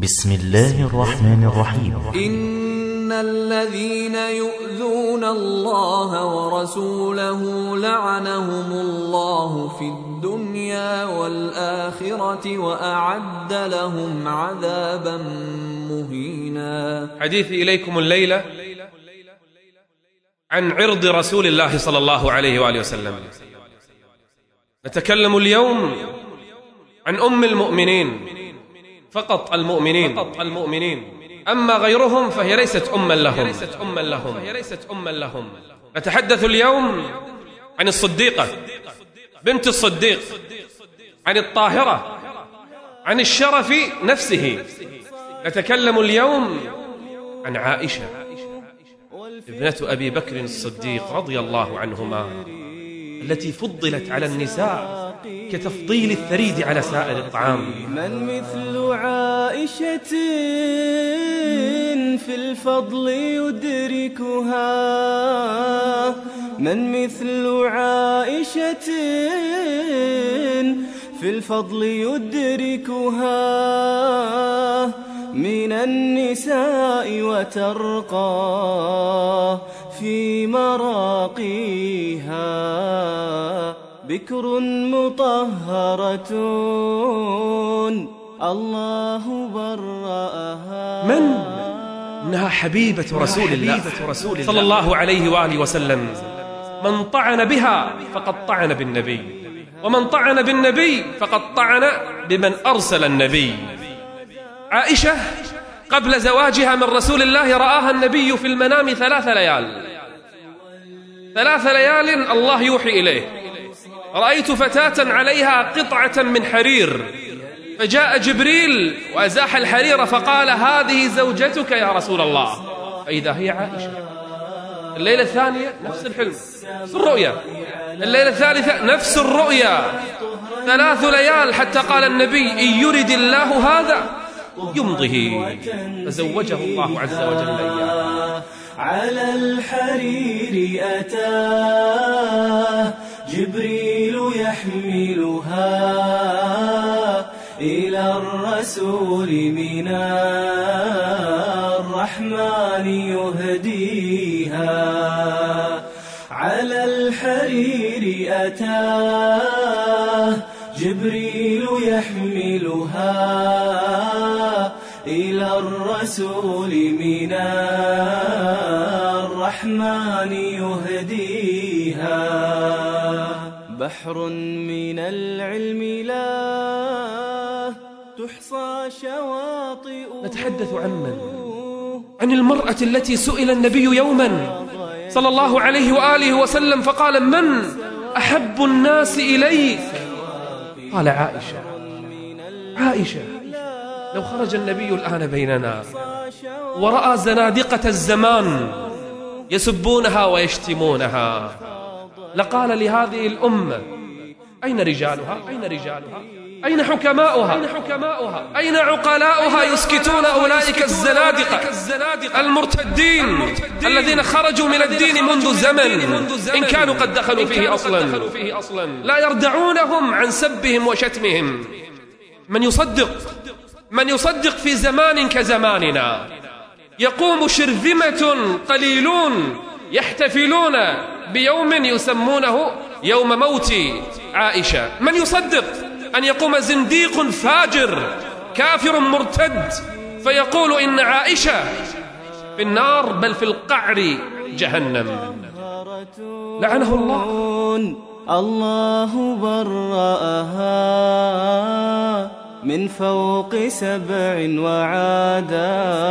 بسم الله الرحمن الرحيم. إن الذين يؤذون الله ورسوله لعنهم الله في الدنيا والآخرة وأعد لهم عذابا مهينا. حديثي إليكم الليلة عن عرض رسول الله صلى الله عليه وآله وسلم. نتكلم اليوم عن أم المؤمنين. فقط المؤمنين. فقط المؤمنين. أما غيرهم فهي ليست أما لهم. ليست أما لهم. فهي ليست أما لهم. نتحدث اليوم عن الصديقة بنت الصديق عن الطاهرة عن الشرف نفسه. نتكلم اليوم عن عائشة ابنة أبي بكر الصديق رضي الله عنهما التي فضلت على النساء. كتفضيل الثريد على سائر الطعام. من مثل عائشة في الفضل يدركها. من مثل عائشة في الفضل يدركها. من النساء وترقى في مراقيها. بكر مطهرة. الله برأها. من؟ إنها حبيبة رسول الله. صلى الله عليه وآله وسلم. من طعن بها فقد طعن بالنبي. ومن طعن بالنبي فقد طعن بمن أرسل النبي. عائشة قبل زواجها من رسول الله رآها النبي في المنام ثلاث ليال. ثلاث ليال الله يوحي إليه. رأيت فتاة عليها قطعة من حرير. فجاء جبريل وأزاح الحرير فقال هذه زوجتك يا رسول الله. فإذا هي عائشة. الليلة الثانية نفس الحلم نفس الرؤيا الليلة الثالثة نفس الرؤيا ثلاث ليال حتى قال النبي إن يرد الله هذا يمضه فزوجه الله عز وجل إياه. على الحرير أتاه. جبريل يحملها إلى الرسول من الرحمن يهديها. على الحرير أتاه جبريل يحملها إلى الرسول من الرحمن يهديها. بحر من العلم لا تحصى شواطئ نتحدث عن من؟ عن المرأة التي سئل النبي يوما صلى الله عليه وآله وسلم فقال من أحب الناس إليك؟ قال عائشة. عائشة لو خرج النبي الآن بيننا ورأى زنادقة الزمان يسبونها ويشتمونها. لقال لهذه الأمة أين رجالها؟ أين رجالها؟ أين حكماؤها؟ أين حكماؤها؟ أين عقلاؤها يسكتون أولئك الزنادقة المرتدين الذين خرجوا من الدين منذ زمن إن كانوا قد دخلوا فيه أصلا. لا يردعونهم عن سبهم وشتمهم. من يصدق من يصدق في زمان كزماننا. يقوم شرذمة قليلون يحتفلون بيوم يسمونه يوم موت عائشة. من يصدق أن يقوم زنديق فاجر كافر مرتد فيقول إن عائشة في النار بل في القعر جهنم. لعنه الله. الله برأها. من فوق سبع وعاداه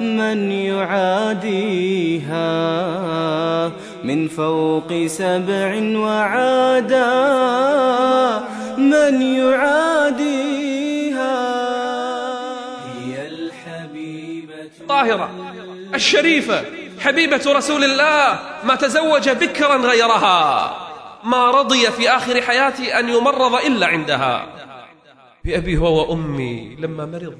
من يعاديها. من فوق سبع وعاداه من يعاديها. هي الحبيبة طاهرة الشريفة حبيبة رسول الله ما تزوج بكرا غيرها. ما رضي في آخر حياتي أن يمرض إلا عندها. بأبي هو وأمي لما مرض.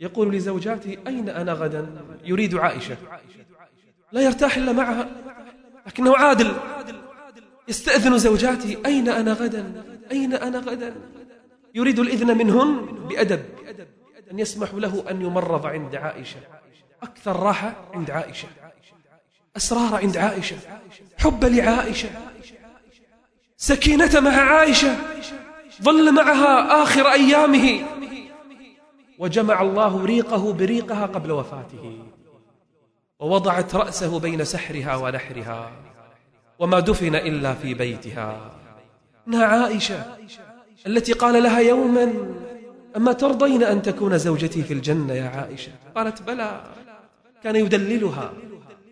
يقول لزوجاته أين أنا غدا؟ يريد عائشة. لا يرتاح إلا معها. لكنه عادل. يستأذن زوجاته أين أنا غدا؟ أين أنا غدا؟ يريد الإذن منهن بأدب. أن يسمحوا له أن يمرض عند عائشة. أكثر راحة عند عائشة. أسرار عند عائشة. حب لعائشة. سكينة مع عائشة. ظل معها آخر أيامه. وجمع الله ريقه بريقها قبل وفاته. ووضعت رأسه بين سحرها ونحرها. وما دفن إلا في بيتها. إنها عائشة التي قال لها يوما أما ترضين أن تكون زوجتي في الجنة يا عائشة؟ قالت بلى. كان يدللها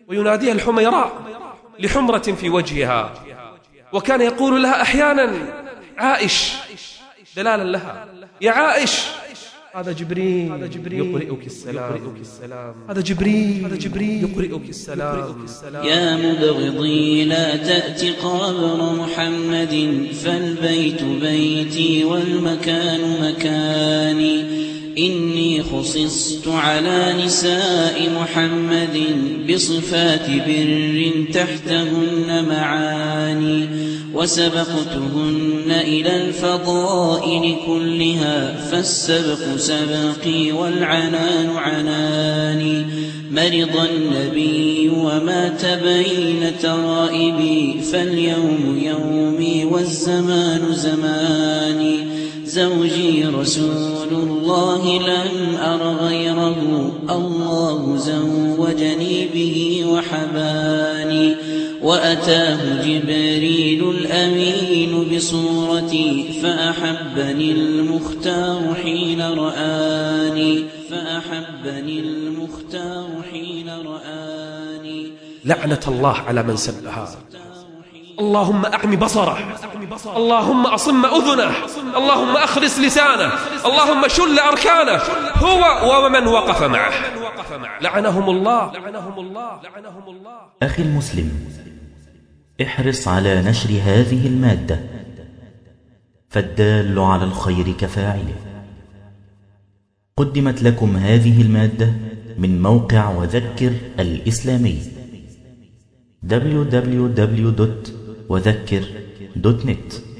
ويناديها الحميراء لحمرة في وجهها. وكان يقول لها أحيانا عائش دلالا لها. يا عائش. هذا جبريل. هذا جبريل. يقرئك السلام. يقرئك السلام. هذا جبريل. هذا جبريل. يقرئك السلام. يا مبغضي لا تأت قبر محمد فالبيت بيتي والمكان مكاني. إني خصصت على نساء محمد بصفات بر تحتهن معاني وسبقتهن إلى الفضائل كلها فالسبق سبقي والعنان عناني. مرض النبي ومات بين ترائبي فاليوم يومي والزمان زماني. زوجي رسول الله لم أر غيره. الله زوجني به وحباني. وأتاه جبريل الأمين بصورتي. فأحبني المختار حين رآني. فأحبني المختار حين رآني. لعنة الله على من سبها. اللهم أعم بصره. اللهم أصم أذنه. اللهم أخلص لسانه. اللهم شل أركانه. هو ومن وقف معه. لعنهم الله. أخي المسلم احرص على نشر هذه المادة. فالدال على الخير كفاعله. قدمت لكم هذه المادة من موقع وذكر الإسلامي. وذكر دوت نت.